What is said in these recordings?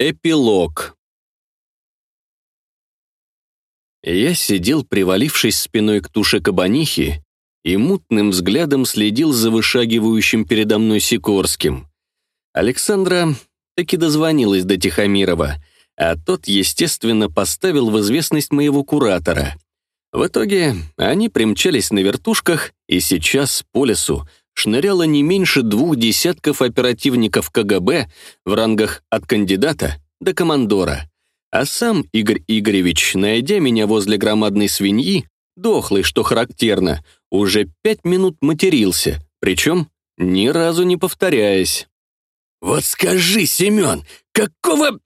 Эпилог Я сидел, привалившись спиной к туше кабанихи, и мутным взглядом следил за вышагивающим передо мной Сикорским. Александра таки дозвонилась до Тихомирова, а тот, естественно, поставил в известность моего куратора. В итоге они примчались на вертушках, и сейчас по лесу шныряло не меньше двух десятков оперативников КГБ в рангах от кандидата до командора. А сам Игорь Игоревич, найдя меня возле громадной свиньи, дохлый, что характерно, уже пять минут матерился, причем ни разу не повторяясь. «Вот скажи, Семен, какого...»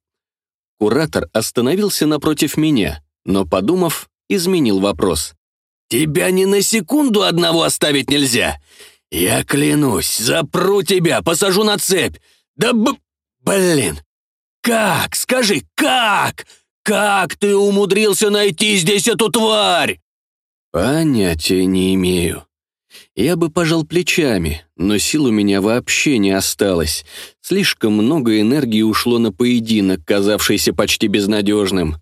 Куратор остановился напротив меня, но, подумав, изменил вопрос. «Тебя ни на секунду одного оставить нельзя. Я клянусь, запру тебя, посажу на цепь. Да б... блин! Как? Скажи, как? Как ты умудрился найти здесь эту тварь?» «Понятия не имею. Я бы пожал плечами, но сил у меня вообще не осталось. Слишком много энергии ушло на поединок, казавшийся почти безнадежным.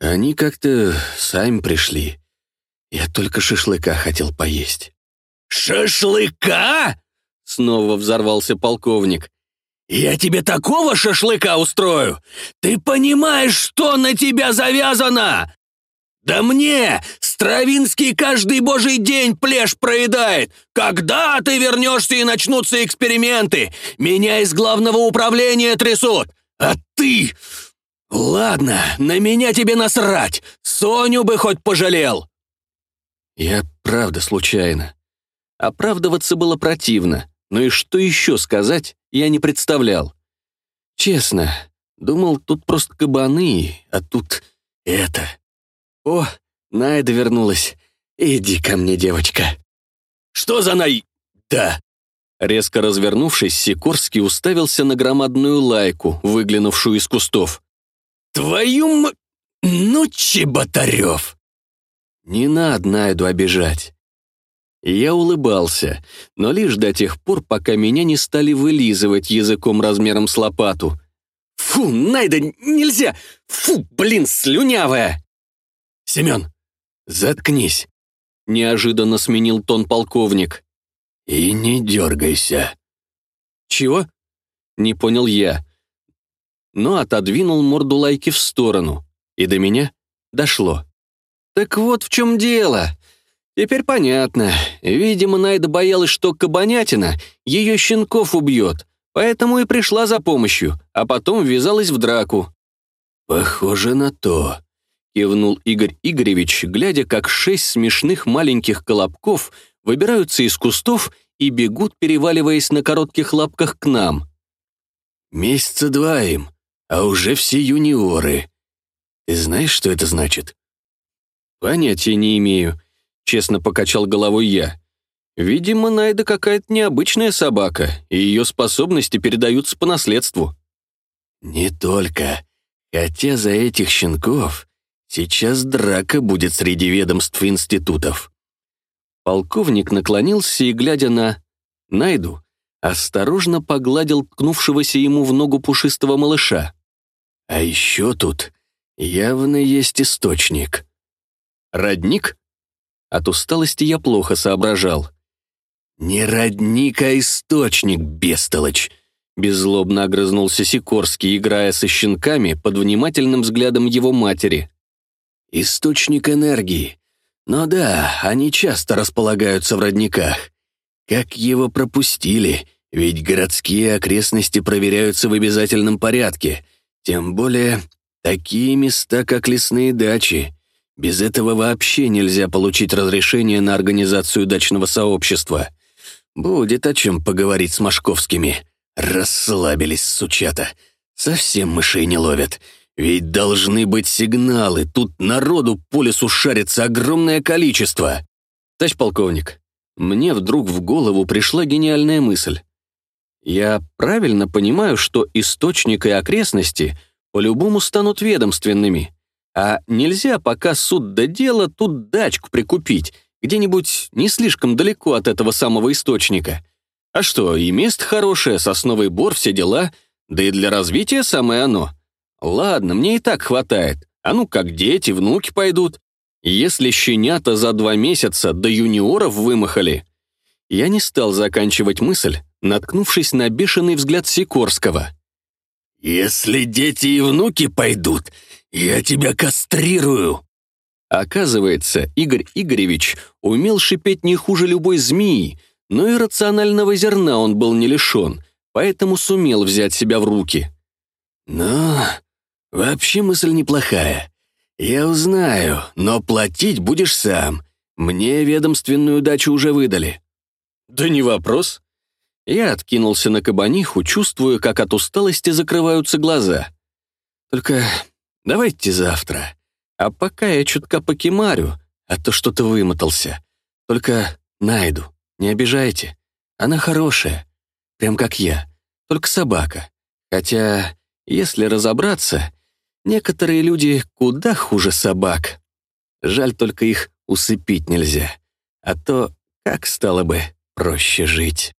Они как-то сами пришли. Я только шашлыка хотел поесть. «Шашлыка?» — снова взорвался полковник. «Я тебе такого шашлыка устрою! Ты понимаешь, что на тебя завязано? Да мне Стравинский каждый божий день плешь проедает! Когда ты вернешься и начнутся эксперименты? Меня из главного управления трясут! А ты... Ладно, на меня тебе насрать! Соню бы хоть пожалел!» Я правда случайно. Оправдываться было противно, но и что еще сказать, я не представлял. Честно, думал, тут просто кабаны, а тут это. О, Найда вернулась. Иди ко мне, девочка. Что за Най... Да. Резко развернувшись, Сикорский уставился на громадную лайку, выглянувшую из кустов. «Твою м... Ну, Чеботарев!» «Не надо Найду обижать. Я улыбался, но лишь до тех пор, пока меня не стали вылизывать языком размером с лопату. «Фу, Найда, нельзя! Фу, блин, слюнявая!» «Семен, заткнись!» Неожиданно сменил тон полковник. «И не дергайся!» «Чего?» Не понял я. Но отодвинул морду лайки в сторону, и до меня дошло. «Так вот в чем дело!» Теперь понятно. Видимо, Найда боялась, что кабанятина ее щенков убьет, поэтому и пришла за помощью, а потом ввязалась в драку. «Похоже на то», — кивнул Игорь Игоревич, глядя, как шесть смешных маленьких колобков выбираются из кустов и бегут, переваливаясь на коротких лапках к нам. «Месяца два им, а уже все юниоры. Ты знаешь, что это значит?» «Понятия не имею», честно покачал головой я. Видимо, Найда какая-то необычная собака, и ее способности передаются по наследству. Не только. Хотя за этих щенков сейчас драка будет среди ведомств институтов. Полковник наклонился и, глядя на Найду, осторожно погладил ткнувшегося ему в ногу пушистого малыша. А еще тут явно есть источник. Родник? От усталости я плохо соображал. «Не родник, а источник, бестолочь!» Беззлобно огрызнулся Сикорский, играя со щенками под внимательным взглядом его матери. «Источник энергии. Но да, они часто располагаются в родниках. Как его пропустили, ведь городские окрестности проверяются в обязательном порядке, тем более такие места, как лесные дачи. Без этого вообще нельзя получить разрешение на организацию дачного сообщества. Будет о чем поговорить с Машковскими. Расслабились, сучата. Совсем мышей не ловят. Ведь должны быть сигналы. Тут народу по лесу шарится огромное количество. Товарищ полковник, мне вдруг в голову пришла гениальная мысль. Я правильно понимаю, что источник и окрестности по-любому станут ведомственными. А нельзя, пока суд до дела, тут дачку прикупить, где-нибудь не слишком далеко от этого самого источника. А что, и место хорошее, сосновый бор, все дела, да и для развития самое оно. Ладно, мне и так хватает. А ну как дети, внуки пойдут. Если щенята за два месяца до юниоров вымахали. Я не стал заканчивать мысль, наткнувшись на бешеный взгляд Сикорского. «Если дети и внуки пойдут, я тебя кастрирую!» Оказывается, Игорь Игоревич умел шипеть не хуже любой змеи, но и рационального зерна он был не лишен, поэтому сумел взять себя в руки. «Ну, вообще мысль неплохая. Я узнаю, но платить будешь сам. Мне ведомственную дачу уже выдали». «Да не вопрос». Я откинулся на кабаниху, чувствуя, как от усталости закрываются глаза. «Только давайте завтра. А пока я чутка покемарю, а то что-то вымотался. Только найду, не обижайте. Она хорошая, прям как я, только собака. Хотя, если разобраться, некоторые люди куда хуже собак. Жаль, только их усыпить нельзя. А то как стало бы проще жить.